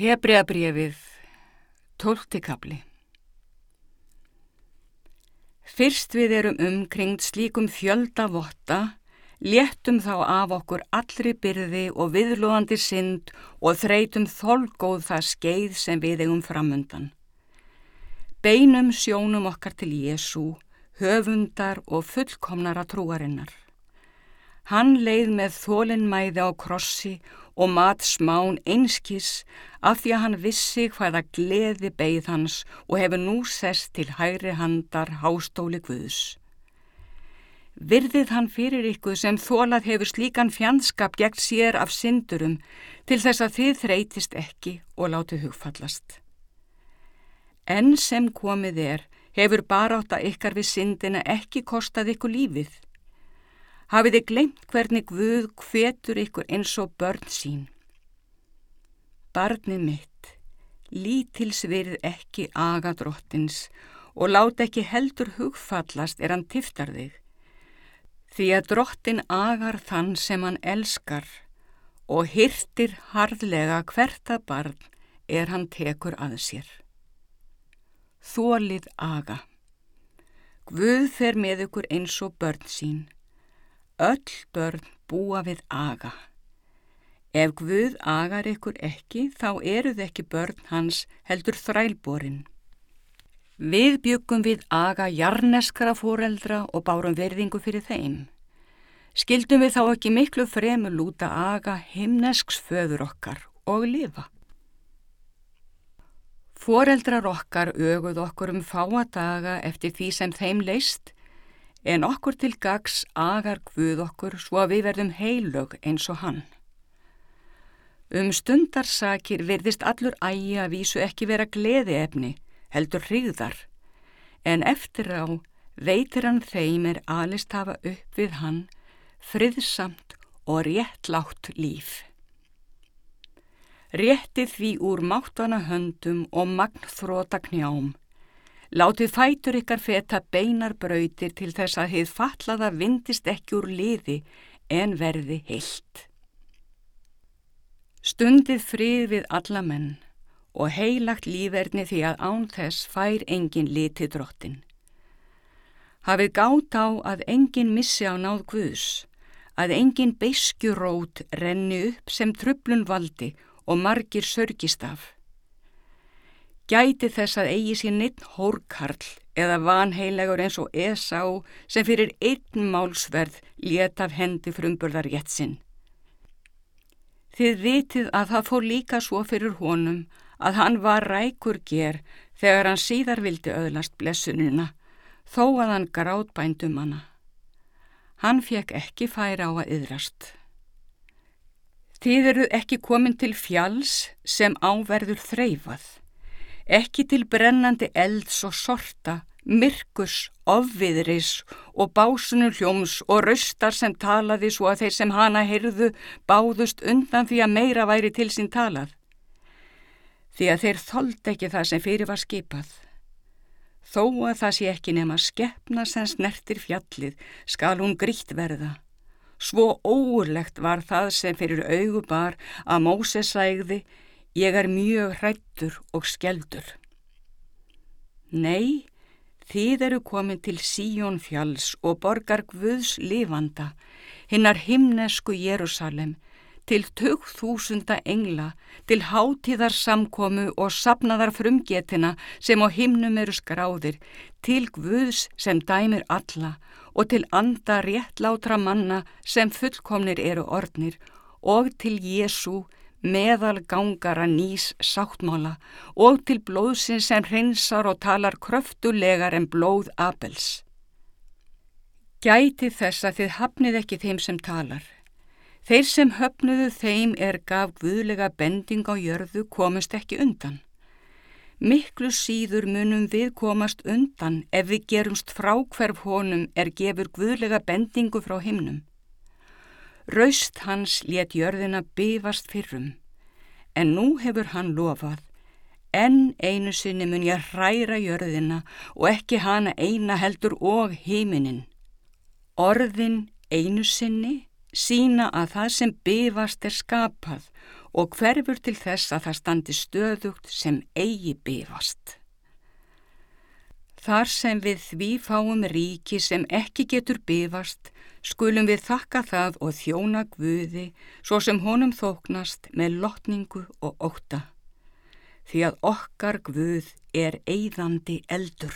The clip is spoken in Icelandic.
Hebreabrefið, tóltikabli Fyrst við erum umkringt slíkum fjöldavotta, léttum þá af okkur allri byrði og viðlóðandi synd og þreytum þolgóð það skeið sem við eigum framundan. Beinum sjónum okkar til Jésu, höfundar og fullkomnara trúarinnar. Hann leið með þólinnmæði á krossi og mat smán einskis af því að hann vissi hvaða gleði beigð hans og hefur nú sest til hægri handar hástóli Guðs. Virðið hann fyrir ykkur sem þólað hefur slíkan fjandskap gegn sér af syndurum til þess að þið þreytist ekki og látu hugfallast. En sem komið er hefur barátt að ykkar við syndina ekki kostað ykkur lífið hafið þið glemt hvernig Guð hvetur ykkur eins og börn sín. Barnið mitt, lítils verið ekki aga drottins og láta ekki heldur hugfallast er hann tiftar þig. Því að drottin agar þann sem hann elskar og hyrtir harðlega hverta barn er hann tekur að sér. Þólið aga. Guð fer með ykkur eins og börn sín. Öll börn búa við aga. Ef Guð agar ykkur ekki, þá eruð ekki börn hans heldur þrælborinn. Við byggum við aga jarneskra fóreldra og bárum verðingu fyrir þeim. Skildum við þá ekki miklu fremur lúta aga himnesks föður okkar og lifa. Fóreldrar okkar öguð okkur um fáa daga eftir því sem þeim leist en okkur til gags agar Guð okkur svo að við verðum heilög eins og hann. Um stundarsakir virðist allur ægi að vísu ekki vera gleði efni, heldur hrigðar, en eftir á veitir hann þeim er alist hafa upp við hann friðsamt og réttlátt líf. Réttið því úr máttana höndum og magnþróta knjám, Látið fætur ykkar feta beinar brautir til þess að þið fallaða vindist ekki úr liði en verði heilt. Stundið frið við alla menn og heilagt lífverðni því að án þess fær engin liti drottin. Hafið gátt á að engin missi á náð Guðs, að engin beiskjurót renni upp sem trublun valdi og margir sörgist af gæti þess að eigi sér neitt hórkarl eða vanheilegur eins og Esá sem fyrir einn málsverð let af hendi frumburðar réttsinn. Þið vitið að það fór líka svo fyrir honum að hann var rækur ger þegar hann síðar vildi öðlast blessunina, þó að hann gráð bændum hana. Hann fekk ekki færa á að yðrast. Þið eru ekki komin til fjalls sem áverður þreyfað ekki til brennandi elds og sorta, myrkus, ofviðris og básunum hljóms og raustar sem talaði svo að þeir sem hana heyrðu báðust undan því að meira væri til sín talað. Því að þeir þold ekki það sem fyrir var skipað. Þó að það sé ekki nema skeppna sem snertir fjallið skal hún grítt verða. Svo óurlegt var það sem fyrir augubar að Móses sægði Ég er mjög hrættur og skjeldur. Nei, þið eru komin til Síjón fjalls og borgar Guðs lifanda, hinnar himnesku Jérúsalem, til tök þúsunda engla, til hátíðar samkomu og sapnaðar frumgetina sem á himnum eru skráðir, til Guðs sem dæmir alla og til anda réttlátra manna sem fullkomnir eru ornir og til Jésu meðal gangara nýs sáttmála og til blóðsins sem hreinsar og talar kröftulegar en blóð Abels. Gæti þess að þið hafnið ekki þeim sem talar. Þeir sem höfnuðu þeim er gaf guðlega bending á jörðu komast ekki undan. Miklu síður munum við komast undan ef við gerumst frákverf honum er gefur guðlega bendingu frá himnum. Raust hans let jörðina bifast fyrrum, en nú hefur hann lofað, en einu sinni mun ég hræra jörðina og ekki hana eina heldur og heiminin. Orðin einu sinni sína að það sem bifast er skapað og hverfur til þess að það standi stöðugt sem eigi bifast. Þar sem við því fáum ríki sem ekki getur bifast, skulum við þakka það og þjóna Guði svo sem honum þóknast með lotningu og óta. Því að okkar Guð er eigðandi eldur.